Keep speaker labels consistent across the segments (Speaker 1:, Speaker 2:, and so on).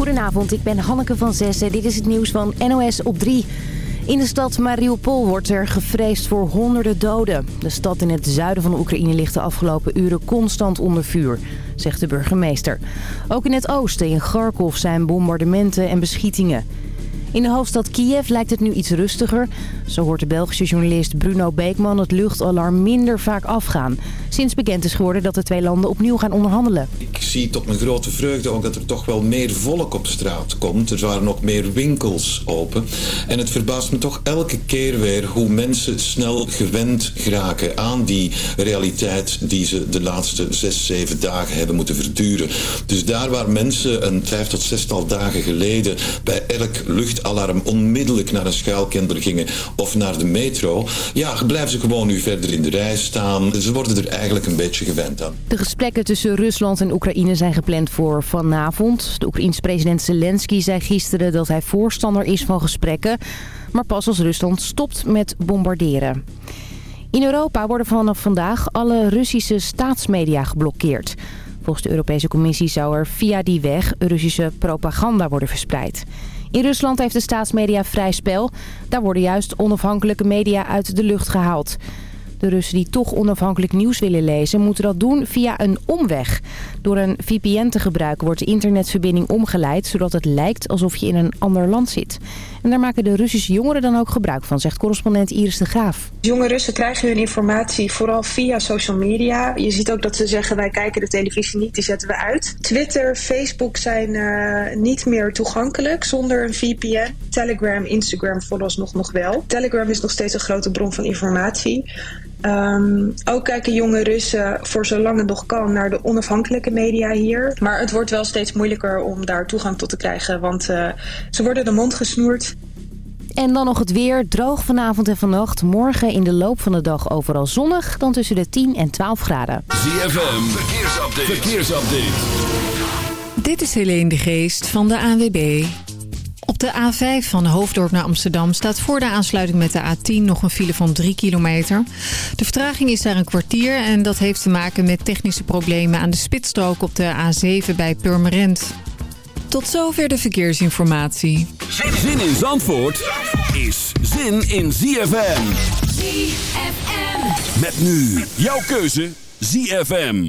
Speaker 1: Goedenavond, ik ben Hanneke van Zessen. Dit is het nieuws van NOS op 3. In de stad Mariupol wordt er gevreesd voor honderden doden. De stad in het zuiden van Oekraïne ligt de afgelopen uren constant onder vuur, zegt de burgemeester. Ook in het oosten, in Kharkov, zijn bombardementen en beschietingen. In de hoofdstad Kiev lijkt het nu iets rustiger. Zo hoort de Belgische journalist Bruno Beekman het luchtalarm minder vaak afgaan. Sinds bekend is geworden dat de twee landen opnieuw gaan onderhandelen.
Speaker 2: Ik zie tot mijn grote vreugde ook dat er toch wel meer volk op straat komt. Er waren ook meer winkels open. En het verbaast me toch elke keer weer hoe mensen snel gewend geraken aan die realiteit die ze de laatste zes, zeven dagen hebben moeten verduren. Dus daar waar mensen een vijf tot zestal dagen geleden bij elk lucht alarm onmiddellijk naar een schuilkender gingen of naar de metro, ja, blijven ze gewoon nu verder in de rij staan. Ze worden er eigenlijk een beetje gewend aan.
Speaker 1: De gesprekken tussen Rusland en Oekraïne zijn gepland voor vanavond. De Oekraïnse president Zelensky zei gisteren dat hij voorstander is van gesprekken, maar pas als Rusland stopt met bombarderen. In Europa worden vanaf vandaag alle Russische staatsmedia geblokkeerd. Volgens de Europese Commissie zou er via die weg Russische propaganda worden verspreid. In Rusland heeft de staatsmedia vrij spel. Daar worden juist onafhankelijke media uit de lucht gehaald. De Russen die toch onafhankelijk nieuws willen lezen... moeten dat doen via een omweg. Door een VPN te gebruiken wordt de internetverbinding omgeleid... zodat het lijkt alsof je in een ander land zit. En daar maken de Russische jongeren dan ook gebruik van, zegt correspondent Iris de Graaf.
Speaker 3: Jonge Russen krijgen hun informatie vooral via social media. Je ziet ook dat ze zeggen wij kijken de televisie niet, die zetten we uit. Twitter, Facebook zijn eh, niet meer toegankelijk zonder een VPN. Telegram, Instagram vooralsnog nog wel. Telegram is nog steeds een grote bron van informatie. Ehm, ook kijken jonge Russen voor zolang het nog kan naar de onafhankelijke media hier. Maar het wordt wel steeds moeilijker om daar toegang tot te krijgen, want eh, ze worden de mond gesnoerd.
Speaker 1: En dan nog het weer. Droog vanavond en vannacht. Morgen in de loop van de dag overal zonnig. Dan tussen de 10 en 12 graden.
Speaker 4: ZFM. Verkeersupdate.
Speaker 5: Dit is Helene de Geest van de ANWB de A5 van Hoofddorp naar Amsterdam staat voor de aansluiting met de A10 nog een file van 3 kilometer. De vertraging is daar een kwartier en dat heeft te maken met technische problemen aan de spitsstrook op de A7 bij Purmerend. Tot zover de verkeersinformatie.
Speaker 4: Zin in Zandvoort is zin in ZFM.
Speaker 6: ZFM.
Speaker 4: Met nu jouw keuze ZFM.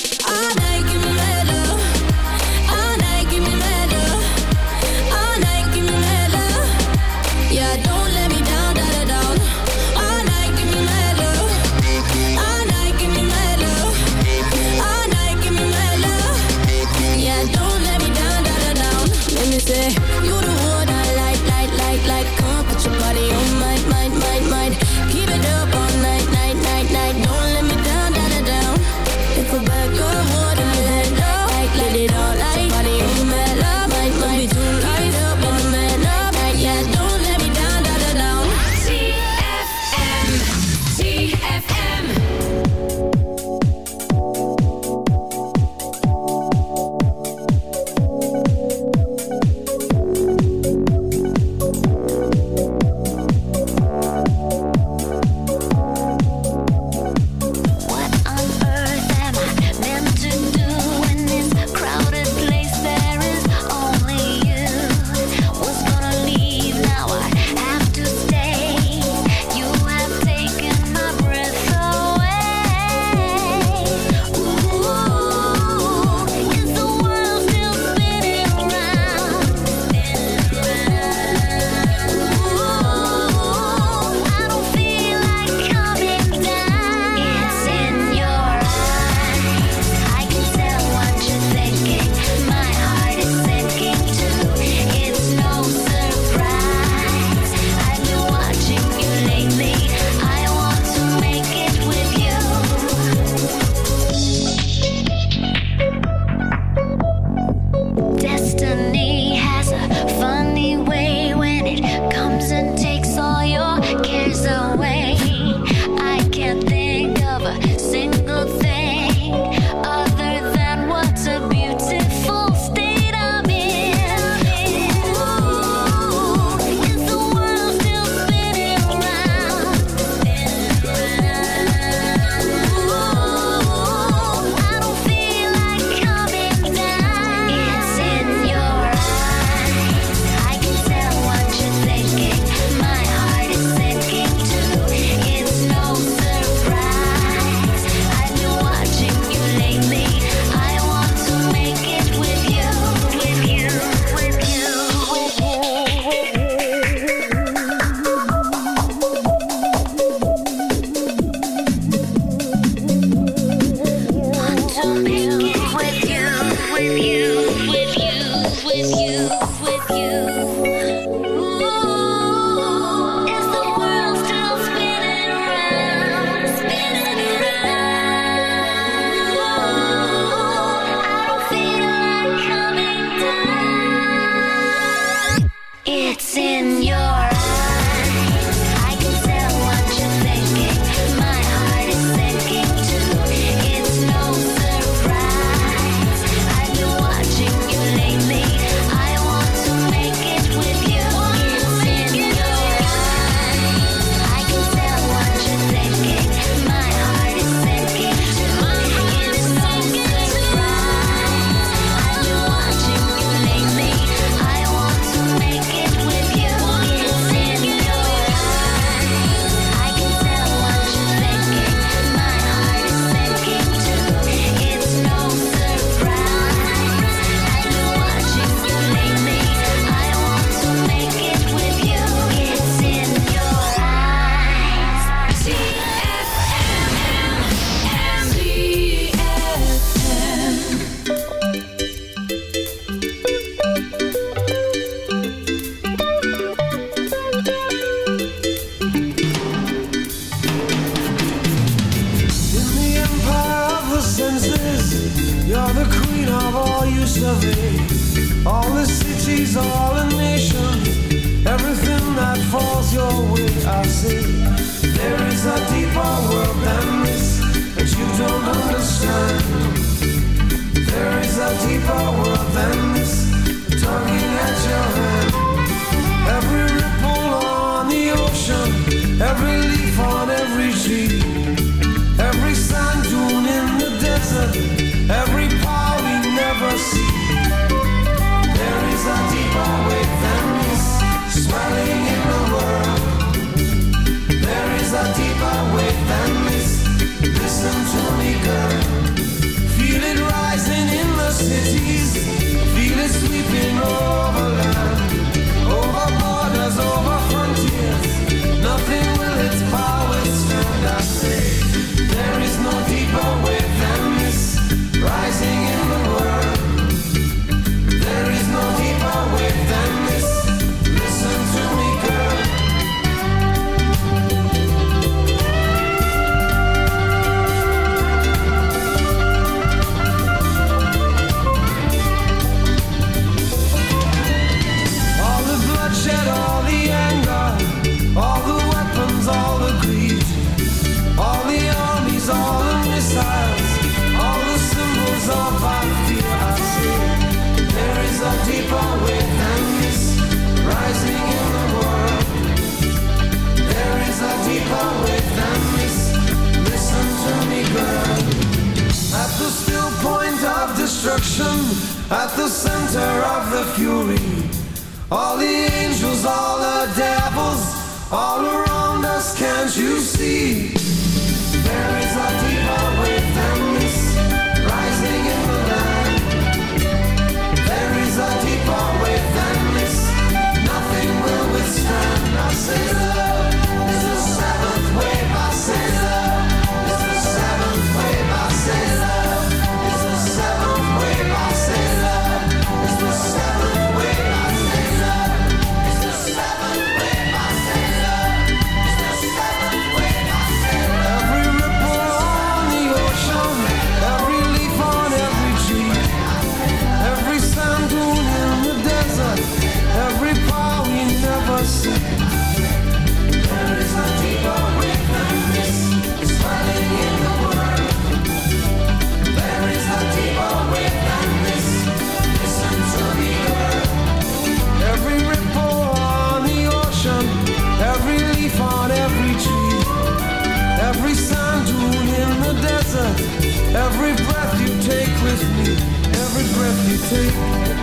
Speaker 7: breath you take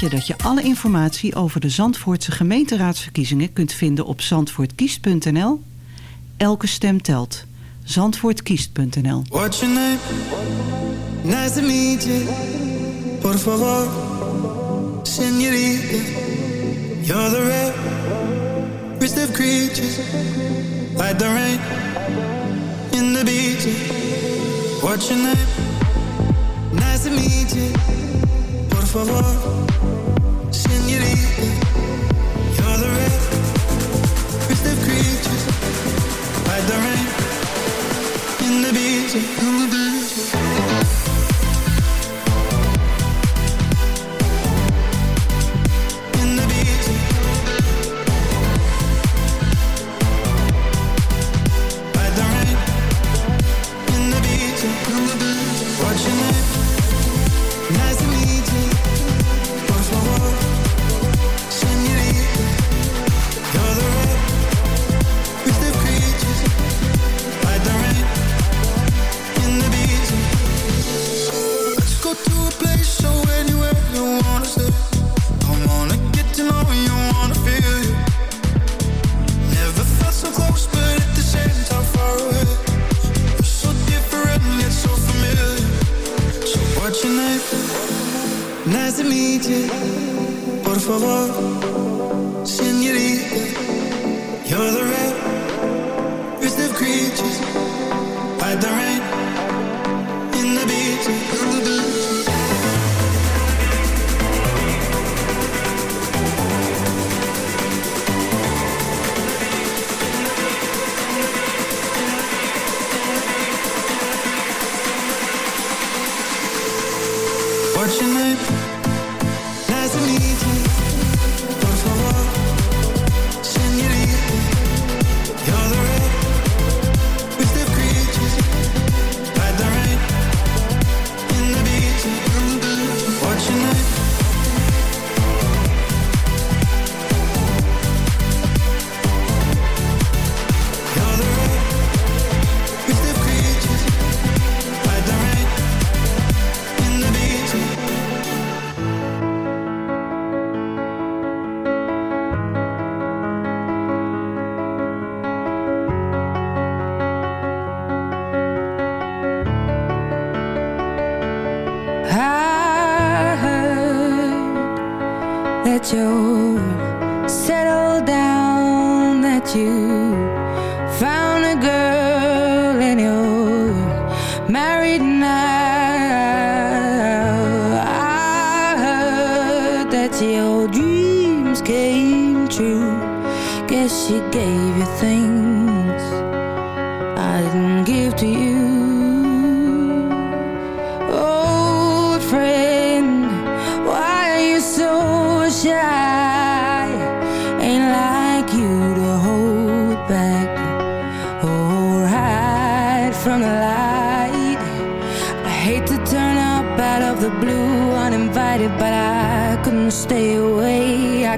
Speaker 8: Wist je dat je alle informatie over de Zandvoortse gemeenteraadsverkiezingen kunt vinden op zandvoortkiest.nl? Elke stem telt. Zandvoortkiest.nl
Speaker 9: What's your name? Nice to meet you. Por favor, señorita. You're the rarest of creatures. Like the rain in the beach. What's your name? Nice to meet you. Por favor. the creatures, by the rain in the beach. in the
Speaker 10: that you settle down, that you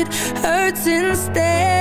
Speaker 10: it hurts instead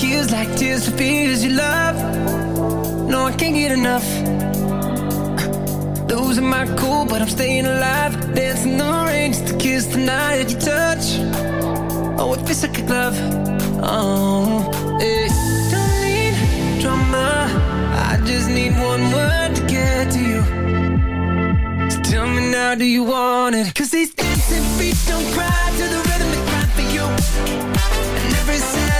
Speaker 7: heels like tears for fears you love. No, I can't get enough. Losing my cool, but I'm staying alive. Dancing the rain just to kiss the night that your touch. Oh, it feels like a glove. Oh, yeah. Don't need drama. I just need one word to get to you. So tell me now, do you want it? Cause these dancing feet don't cry to the rhythm they cry for you. And every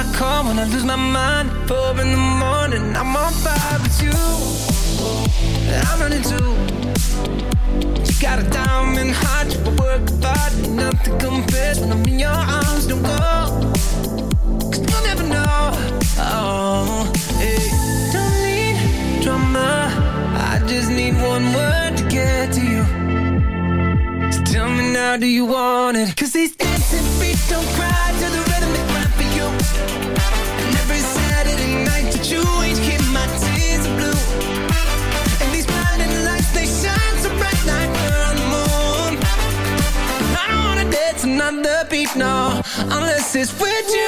Speaker 7: I call when I lose my mind. Four in the morning, I'm on fire with you. I'm running too. You got a diamond heart, you work hard, nothing compares when I'm in your arms. Don't go, cause you'll never know. Oh, hey. Don't need drama, I just need one word to get to you. So tell me now, do you want it? This is for you.